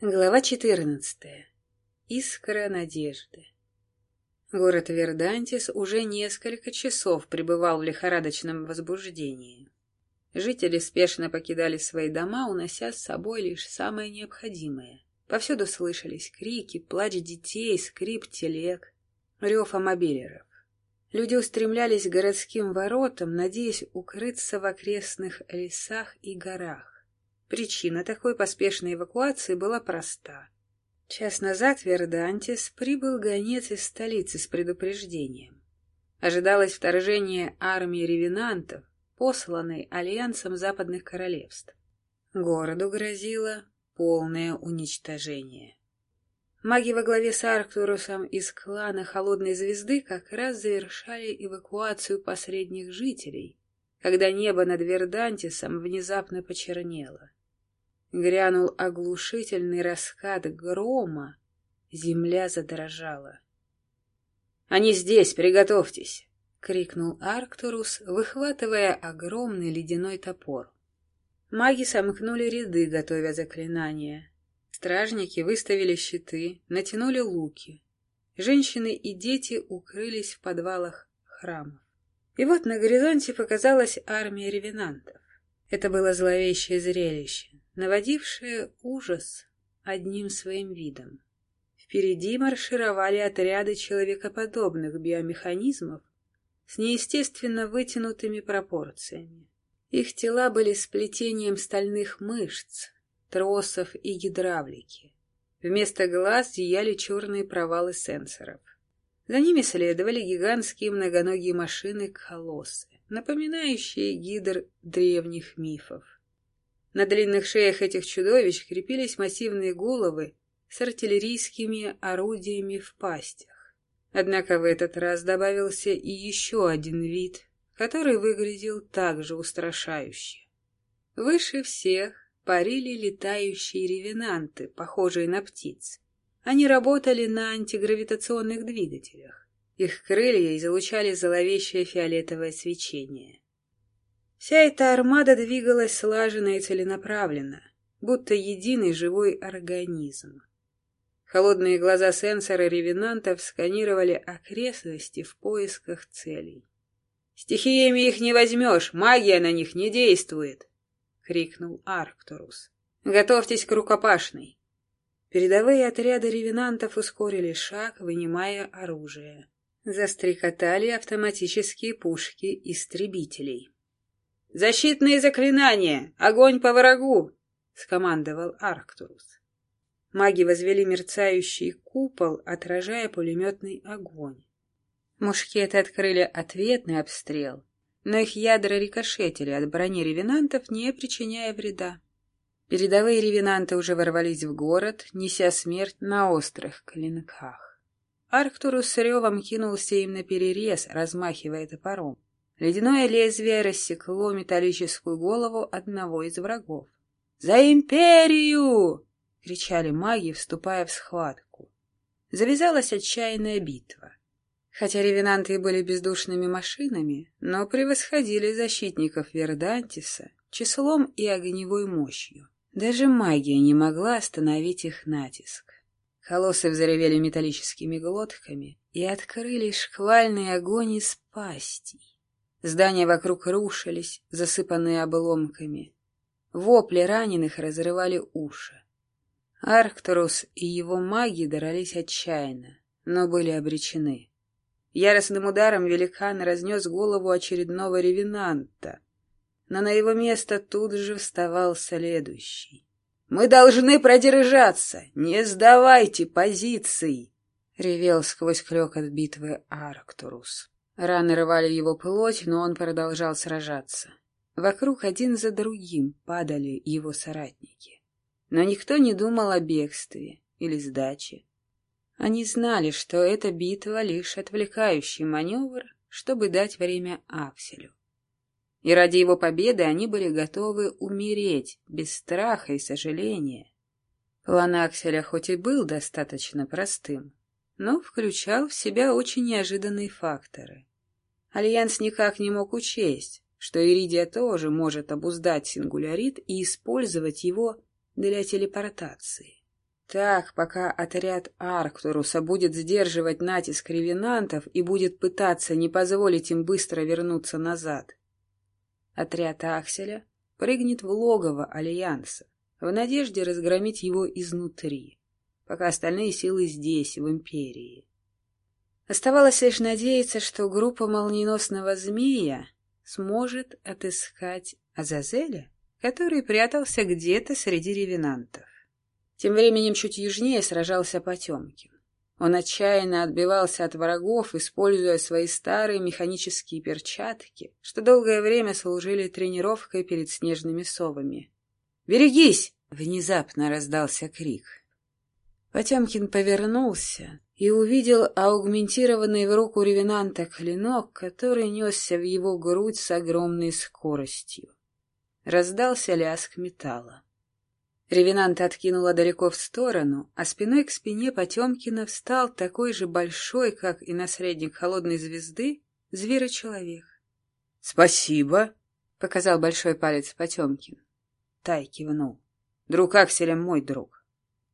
Глава 14. Искра надежды. Город Вердантис уже несколько часов пребывал в лихорадочном возбуждении. Жители спешно покидали свои дома, унося с собой лишь самое необходимое. Повсюду слышались крики, плач детей, скрип телег, рев мобилеров. Люди устремлялись к городским воротам, надеясь укрыться в окрестных лесах и горах. Причина такой поспешной эвакуации была проста. Час назад Вердантис прибыл гонец из столицы с предупреждением. Ожидалось вторжение армии ревенантов, посланной Альянсом Западных Королевств. Городу грозило полное уничтожение. Маги во главе с Арктурусом из клана Холодной Звезды как раз завершали эвакуацию последних жителей, когда небо над Вердантисом внезапно почернело. Грянул оглушительный раскат грома, земля задрожала. «Они здесь, приготовьтесь!» — крикнул Арктурус, выхватывая огромный ледяной топор. Маги сомкнули ряды, готовя заклинания. Стражники выставили щиты, натянули луки. Женщины и дети укрылись в подвалах храмов. И вот на горизонте показалась армия ревенантов. Это было зловещее зрелище наводившее ужас одним своим видом. Впереди маршировали отряды человекоподобных биомеханизмов с неестественно вытянутыми пропорциями. Их тела были сплетением стальных мышц, тросов и гидравлики. Вместо глаз зияли черные провалы сенсоров. За ними следовали гигантские многоногие машины-колоссы, напоминающие гидр древних мифов. На длинных шеях этих чудовищ крепились массивные головы с артиллерийскими орудиями в пастях. Однако в этот раз добавился и еще один вид, который выглядел также устрашающе. Выше всех парили летающие ревенанты, похожие на птиц. Они работали на антигравитационных двигателях. Их крылья излучали зловещее фиолетовое свечение. Вся эта армада двигалась слаженно и целенаправленно, будто единый живой организм. Холодные глаза сенсора ревенантов сканировали окрестности в поисках целей. «Стихиями их не возьмешь, магия на них не действует!» — крикнул Арктурус. «Готовьтесь к рукопашной!» Передовые отряды ревенантов ускорили шаг, вынимая оружие. Застрекотали автоматические пушки истребителей. «Защитные заклинания! Огонь по врагу!» — скомандовал Арктурус. Маги возвели мерцающий купол, отражая пулеметный огонь. Мушкеты открыли ответный обстрел, но их ядра рикошетили от брони ревенантов, не причиняя вреда. Передовые ревенанты уже ворвались в город, неся смерть на острых клинках. Арктурус с ревом кинулся им на перерез, размахивая топором. Ледяное лезвие рассекло металлическую голову одного из врагов. «За империю!» — кричали маги, вступая в схватку. Завязалась отчаянная битва. Хотя ревенанты были бездушными машинами, но превосходили защитников Вердантиса числом и огневой мощью. Даже магия не могла остановить их натиск. Колоссы взревели металлическими глотками и открыли шквальный огонь из пастей. Здания вокруг рушились, засыпанные обломками. Вопли раненых разрывали уши. Арктурус и его маги дрались отчаянно, но были обречены. Яростным ударом великан разнес голову очередного ревенанта, но на его место тут же вставал следующий. «Мы должны продержаться! Не сдавайте позиций!» — ревел сквозь клёкот битвы Арктурус. Раны рвали его плоть, но он продолжал сражаться. Вокруг один за другим падали его соратники. Но никто не думал о бегстве или сдаче. Они знали, что эта битва — лишь отвлекающий маневр, чтобы дать время Акселю. И ради его победы они были готовы умереть без страха и сожаления. План Акселя хоть и был достаточно простым, но включал в себя очень неожиданные факторы. Альянс никак не мог учесть, что Иридия тоже может обуздать сингулярит и использовать его для телепортации. Так, пока отряд Арктуруса будет сдерживать натиск ревенантов и будет пытаться не позволить им быстро вернуться назад. Отряд Акселя прыгнет в логово Альянса в надежде разгромить его изнутри, пока остальные силы здесь, в Империи. Оставалось лишь надеяться, что группа молниеносного змея сможет отыскать Азазеля, который прятался где-то среди ревенантов. Тем временем чуть южнее сражался Потемкин. Он отчаянно отбивался от врагов, используя свои старые механические перчатки, что долгое время служили тренировкой перед снежными совами. «Берегись!» — внезапно раздался крик. Потемкин повернулся и увидел аугментированный в руку ревенанта клинок, который несся в его грудь с огромной скоростью. Раздался лязг металла. Ревенанта откинула далеко в сторону, а спиной к спине Потемкина встал такой же большой, как и наследник холодной звезды, зверочеловек. — Спасибо, — показал большой палец Потемкин. Тай кивнул. — Друг Акселя мой друг.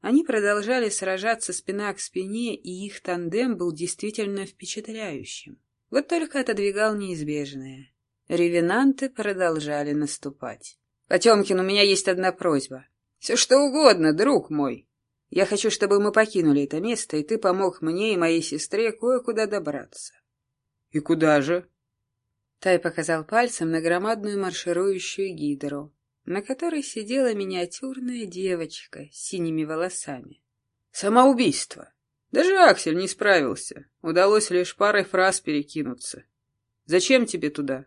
Они продолжали сражаться спина к спине, и их тандем был действительно впечатляющим. Вот только отодвигал неизбежное. Ревенанты продолжали наступать. — Потемкин, у меня есть одна просьба. Все что угодно, друг мой. Я хочу, чтобы мы покинули это место, и ты помог мне и моей сестре кое-куда добраться. — И куда же? Тай показал пальцем на громадную марширующую гидру, на которой сидела миниатюрная девочка с синими волосами. Самоубийство. Даже Аксель не справился. Удалось лишь парой фраз перекинуться. Зачем тебе туда?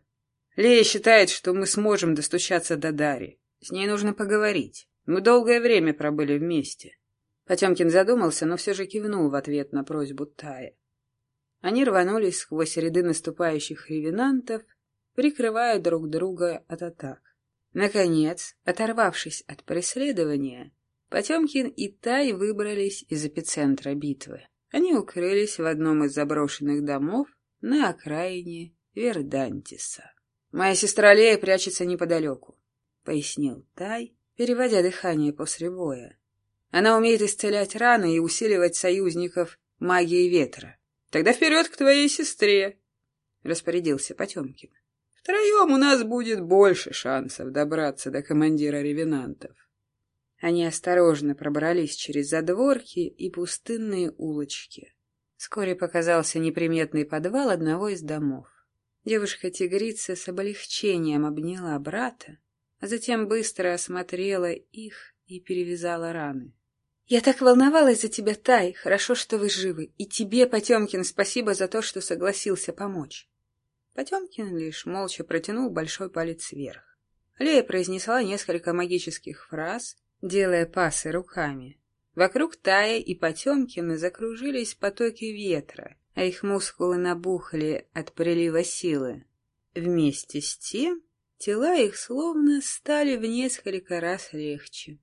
Лея считает, что мы сможем достучаться до Дари. С ней нужно поговорить. Мы долгое время пробыли вместе. Потемкин задумался, но все же кивнул в ответ на просьбу Тая. Они рванулись сквозь ряды наступающих ревенантов, прикрывая друг друга от атак. Наконец, оторвавшись от преследования, Потемкин и Тай выбрались из эпицентра битвы. Они укрылись в одном из заброшенных домов на окраине Вердантиса. «Моя сестра Лея прячется неподалеку», — пояснил Тай, переводя дыхание после боя. Она умеет исцелять раны и усиливать союзников магией ветра. Тогда вперед к твоей сестре, — распорядился Потемкин. Втроем у нас будет больше шансов добраться до командира ревенантов. Они осторожно пробрались через задворки и пустынные улочки. Вскоре показался неприметный подвал одного из домов. Девушка-тигрица с облегчением обняла брата, а затем быстро осмотрела их и перевязала раны. «Я так волновалась за тебя, Тай. Хорошо, что вы живы. И тебе, Потемкин, спасибо за то, что согласился помочь». Потемкин лишь молча протянул большой палец вверх. Лея произнесла несколько магических фраз, делая пасы руками. Вокруг Тая и Потемкина закружились потоки ветра, а их мускулы набухли от прилива силы. Вместе с тем Тела их словно стали в несколько раз легче.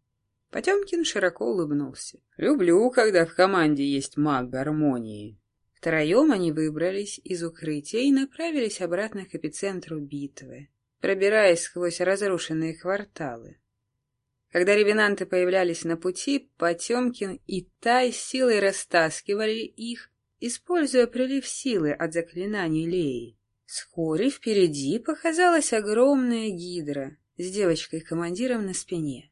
Потемкин широко улыбнулся. «Люблю, когда в команде есть маг гармонии». Втроем они выбрались из укрытия и направились обратно к эпицентру битвы, пробираясь сквозь разрушенные кварталы. Когда ревенанты появлялись на пути, Потемкин и Тай силой растаскивали их, используя прилив силы от заклинаний Леи. Вскоре впереди показалась огромная гидра с девочкой-командиром на спине.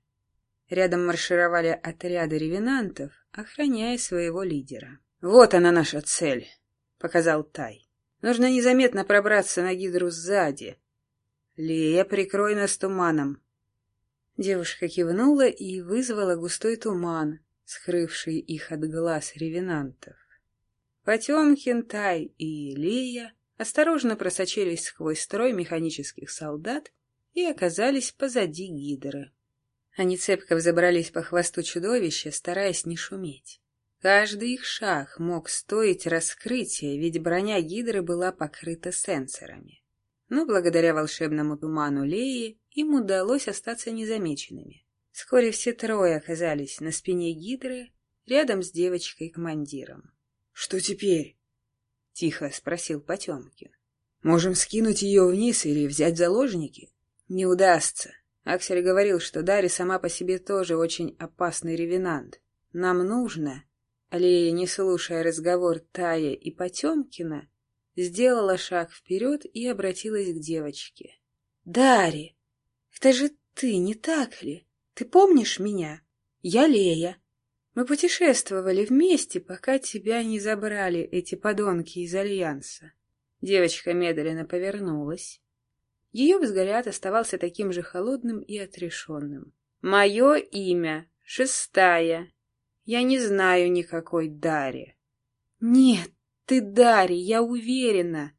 Рядом маршировали отряды ревенантов, охраняя своего лидера. «Вот она наша цель», — показал Тай. «Нужно незаметно пробраться на гидру сзади. Лея, прикрой нас туманом». Девушка кивнула и вызвала густой туман, скрывший их от глаз ревенантов. Потемкин, Тай и Лея осторожно просочились сквозь строй механических солдат и оказались позади гидры. Они цепко взобрались по хвосту чудовища, стараясь не шуметь. Каждый их шаг мог стоить раскрытия, ведь броня гидры была покрыта сенсорами. Но благодаря волшебному туману Леи им удалось остаться незамеченными. Вскоре все трое оказались на спине гидры, рядом с девочкой-командиром. — Что теперь? — тихо спросил Потемкин. «Можем скинуть ее вниз или взять заложники?» «Не удастся. Аксель говорил, что Дарья сама по себе тоже очень опасный ревенант. нам нужно...» Алия, не слушая разговор Тая и Потемкина, сделала шаг вперед и обратилась к девочке. «Дарья, это же ты, не так ли? Ты помнишь меня? Я Лея. Мы путешествовали вместе, пока тебя не забрали эти подонки из Альянса». Девочка медленно повернулась. Ее взгляд оставался таким же холодным и отрешенным. «Мое имя Шестая. Я не знаю никакой Дарьи». «Нет, ты Дарья, я уверена!»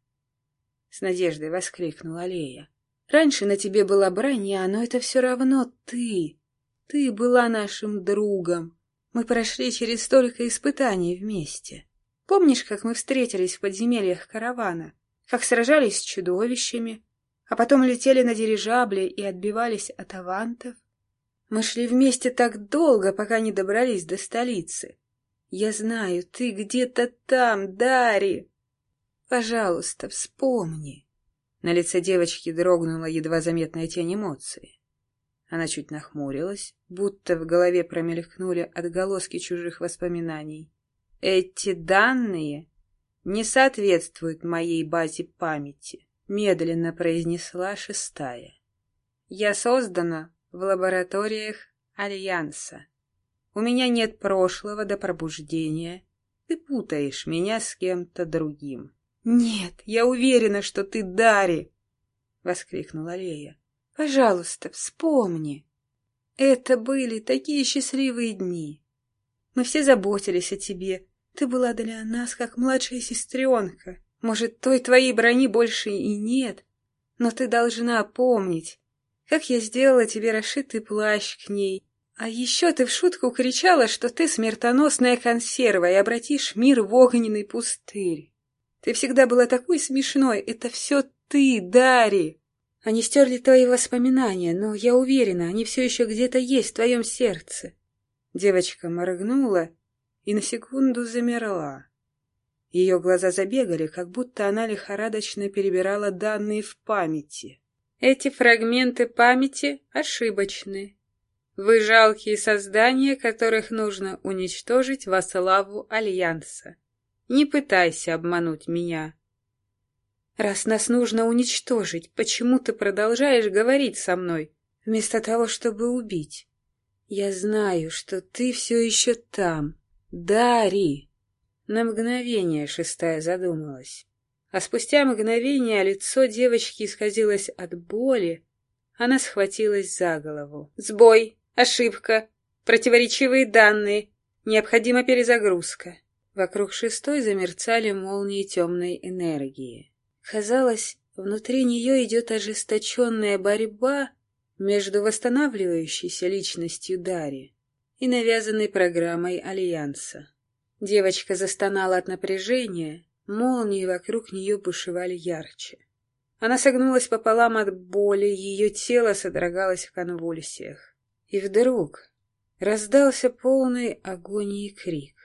С надеждой воскликнула Лея. «Раньше на тебе была броня, но это все равно ты. Ты была нашим другом. Мы прошли через столько испытаний вместе. Помнишь, как мы встретились в подземельях каравана? Как сражались с чудовищами? а потом летели на дирижабле и отбивались от авантов. Мы шли вместе так долго, пока не добрались до столицы. Я знаю, ты где-то там, Дари. Пожалуйста, вспомни. На лице девочки дрогнула едва заметная тень эмоций. Она чуть нахмурилась, будто в голове промелькнули отголоски чужих воспоминаний. Эти данные не соответствуют моей базе памяти. Медленно произнесла шестая. Я создана в лабораториях Альянса. У меня нет прошлого до пробуждения. Ты путаешь меня с кем-то другим. Нет, я уверена, что ты Дари! Воскликнула Лея. Пожалуйста, вспомни. Это были такие счастливые дни. Мы все заботились о тебе. Ты была для нас как младшая сестренка. Может, той твоей брони больше и нет, но ты должна помнить, как я сделала тебе расшитый плащ к ней. А еще ты в шутку кричала, что ты смертоносная консерва и обратишь мир в огненный пустырь. Ты всегда была такой смешной, это все ты, Дари. Они стерли твои воспоминания, но я уверена, они все еще где-то есть в твоем сердце. Девочка моргнула и на секунду замерла. Ее глаза забегали, как будто она лихорадочно перебирала данные в памяти. Эти фрагменты памяти ошибочны. Вы жалкие создания, которых нужно уничтожить во славу Альянса. Не пытайся обмануть меня. Раз нас нужно уничтожить, почему ты продолжаешь говорить со мной, вместо того, чтобы убить? Я знаю, что ты все еще там. Дари. На мгновение шестая задумалась. А спустя мгновение лицо девочки исказилось от боли. Она схватилась за голову. «Сбой! Ошибка! Противоречивые данные! Необходима перезагрузка!» Вокруг шестой замерцали молнии темной энергии. Казалось, внутри нее идет ожесточенная борьба между восстанавливающейся личностью Дари и навязанной программой Альянса. Девочка застонала от напряжения, молнии вокруг нее бушевали ярче. Она согнулась пополам от боли, ее тело содрогалось в конвульсиях. И вдруг раздался полный агонии крик.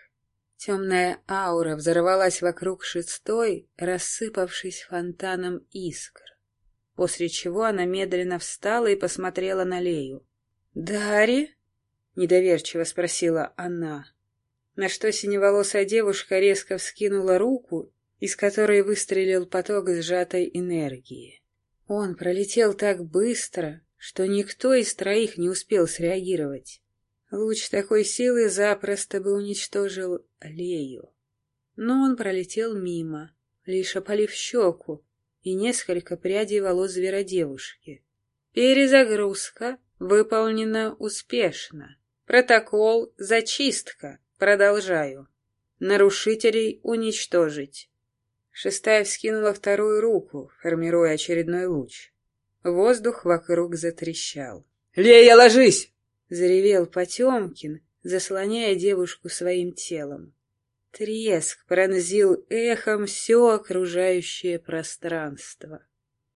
Темная аура взорвалась вокруг шестой, рассыпавшись фонтаном искр, после чего она медленно встала и посмотрела на Лею. «Дари?» — недоверчиво спросила она на что синеволосая девушка резко вскинула руку, из которой выстрелил поток сжатой энергии. Он пролетел так быстро, что никто из троих не успел среагировать. Луч такой силы запросто бы уничтожил Лею. Но он пролетел мимо, лишь опалив щеку и несколько прядей волос зверодевушки. Перезагрузка выполнена успешно. Протокол «Зачистка». Продолжаю. Нарушителей уничтожить. Шестая вскинула вторую руку, формируя очередной луч. Воздух вокруг затрещал. «Лея, ложись!» — заревел Потемкин, заслоняя девушку своим телом. Треск пронзил эхом все окружающее пространство.